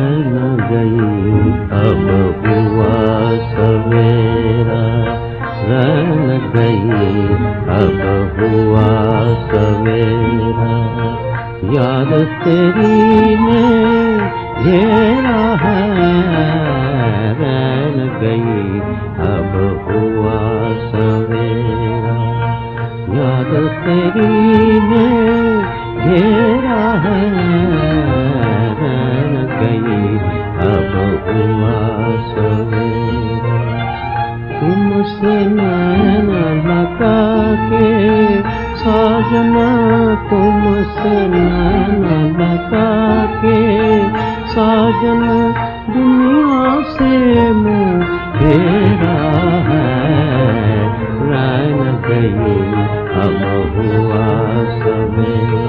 न गई। अब हुआ सवेरा। रन गई। अब हुआ सवेरा। याद तेरी में घेरा है। रन गई। अब हुआ सवेरा। याद तेरी में घेरा है। साजना तुमसे नैन बता के, साजन दुनिया से मेरा है। रैन गई अब हुआ सवेरा।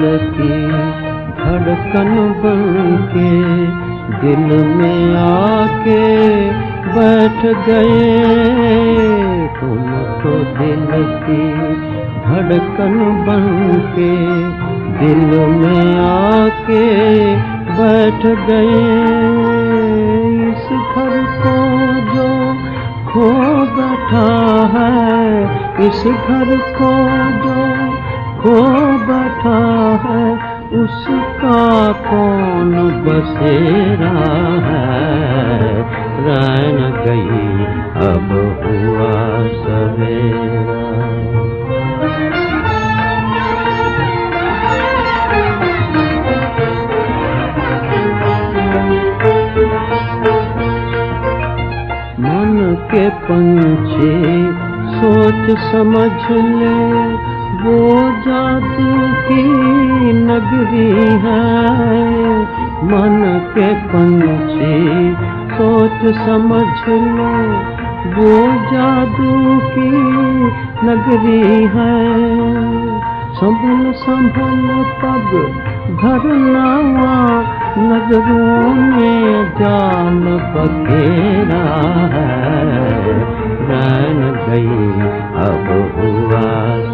दिल की धड़कन बन के दिल में आके बैठ गए। तुम तो दिल की धड़कन बन के दिल में आके बैठ गए। इस घर को जो खो बैठा है, इस घर को जो खो बैठा है, उसका कौन बसेरा है? रैन गई, अब हुआ सवेरा। मन के पंछी सोच समझ ले। वो जादू की नगरी है। मन के पंछी सोच समझ ले, वो जादू की नगरी है। संभल संभल पग धरना नगरों में जान बखेरा है। गई, अब हुआ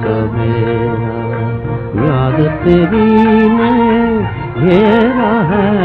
तेरी में घेरा है